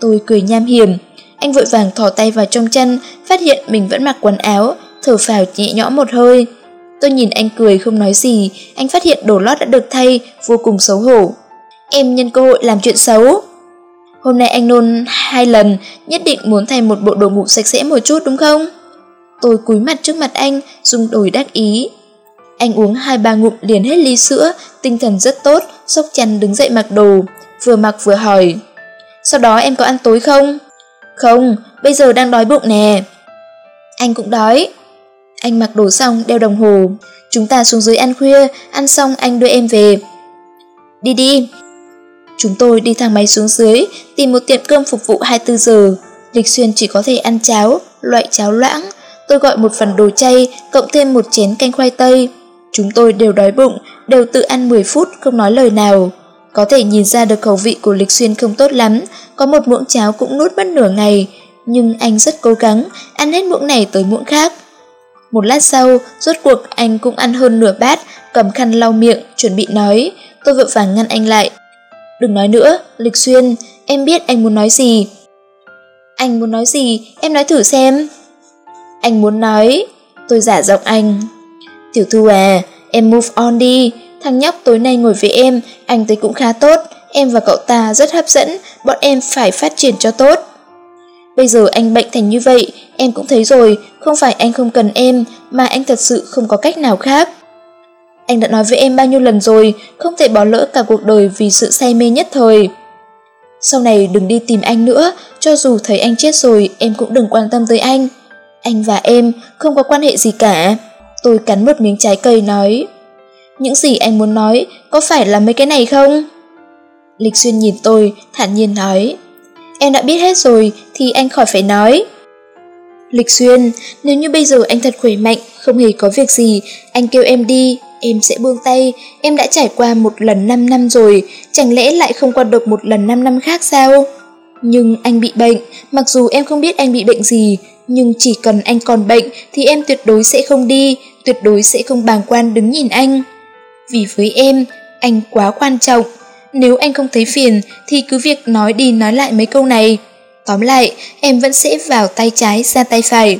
Tôi cười nham hiểm. Anh vội vàng thò tay vào trong chân, phát hiện mình vẫn mặc quần áo, thở phào nhẹ nhõm một hơi. Tôi nhìn anh cười không nói gì, anh phát hiện đồ lót đã được thay, vô cùng xấu hổ. Em nhân cơ hội làm chuyện xấu. Hôm nay anh nôn hai lần, nhất định muốn thay một bộ đồ ngủ sạch sẽ một chút đúng không? Tôi cúi mặt trước mặt anh, dùng đổi đắc ý. Anh uống hai ba ngụm liền hết ly sữa, tinh thần rất tốt, sốc chăn đứng dậy mặc đồ, vừa mặc vừa hỏi. Sau đó em có ăn tối không? Không, bây giờ đang đói bụng nè. Anh cũng đói. Anh mặc đồ xong đeo đồng hồ. Chúng ta xuống dưới ăn khuya, ăn xong anh đưa em về. Đi đi. Chúng tôi đi thang máy xuống dưới, tìm một tiệm cơm phục vụ 24 giờ. Lịch Xuyên chỉ có thể ăn cháo, loại cháo loãng. Tôi gọi một phần đồ chay, cộng thêm một chén canh khoai tây. Chúng tôi đều đói bụng, đều tự ăn 10 phút không nói lời nào. Có thể nhìn ra được khẩu vị của Lịch Xuyên không tốt lắm, có một muỗng cháo cũng nuốt mất nửa ngày, nhưng anh rất cố gắng, ăn hết muỗng này tới muỗng khác. Một lát sau, rốt cuộc anh cũng ăn hơn nửa bát, cầm khăn lau miệng, chuẩn bị nói. Tôi vội vàng ngăn anh lại. Đừng nói nữa, Lịch Xuyên, em biết anh muốn nói gì. Anh muốn nói gì, em nói thử xem. Anh muốn nói, tôi giả giọng anh. Tiểu Thu à, em move on đi, thằng nhóc tối nay ngồi với em, anh thấy cũng khá tốt, em và cậu ta rất hấp dẫn, bọn em phải phát triển cho tốt. Bây giờ anh bệnh thành như vậy, em cũng thấy rồi, không phải anh không cần em, mà anh thật sự không có cách nào khác. Anh đã nói với em bao nhiêu lần rồi, không thể bỏ lỡ cả cuộc đời vì sự say mê nhất thời. Sau này đừng đi tìm anh nữa, cho dù thấy anh chết rồi, em cũng đừng quan tâm tới anh. Anh và em không có quan hệ gì cả. Tôi cắn một miếng trái cây nói. Những gì anh muốn nói, có phải là mấy cái này không? Lịch Xuyên nhìn tôi, thản nhiên nói. Em đã biết hết rồi, thì anh khỏi phải nói. Lịch Xuyên, nếu như bây giờ anh thật khỏe mạnh, không hề có việc gì, anh kêu em đi, em sẽ buông tay, em đã trải qua một lần 5 năm rồi, chẳng lẽ lại không qua được một lần 5 năm khác sao? Nhưng anh bị bệnh, mặc dù em không biết anh bị bệnh gì, nhưng chỉ cần anh còn bệnh thì em tuyệt đối sẽ không đi, tuyệt đối sẽ không bàng quan đứng nhìn anh. Vì với em, anh quá quan trọng. Nếu anh không thấy phiền thì cứ việc nói đi nói lại mấy câu này. Tóm lại, em vẫn sẽ vào tay trái ra tay phải.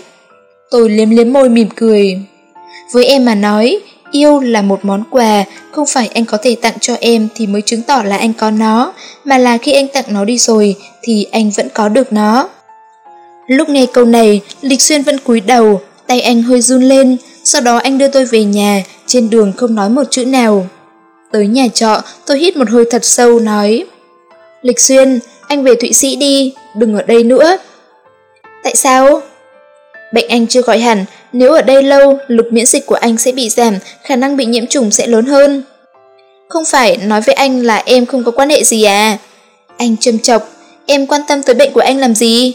Tôi liếm liếm môi mỉm cười. Với em mà nói, Yêu là một món quà, không phải anh có thể tặng cho em thì mới chứng tỏ là anh có nó, mà là khi anh tặng nó đi rồi thì anh vẫn có được nó. Lúc nghe câu này, Lịch Xuyên vẫn cúi đầu, tay anh hơi run lên, sau đó anh đưa tôi về nhà, trên đường không nói một chữ nào. Tới nhà trọ, tôi hít một hơi thật sâu nói Lịch Xuyên, anh về Thụy Sĩ đi, đừng ở đây nữa. Tại sao? Bệnh anh chưa khỏi hẳn, nếu ở đây lâu, lực miễn dịch của anh sẽ bị giảm, khả năng bị nhiễm trùng sẽ lớn hơn. Không phải nói với anh là em không có quan hệ gì à? Anh châm chọc, em quan tâm tới bệnh của anh làm gì?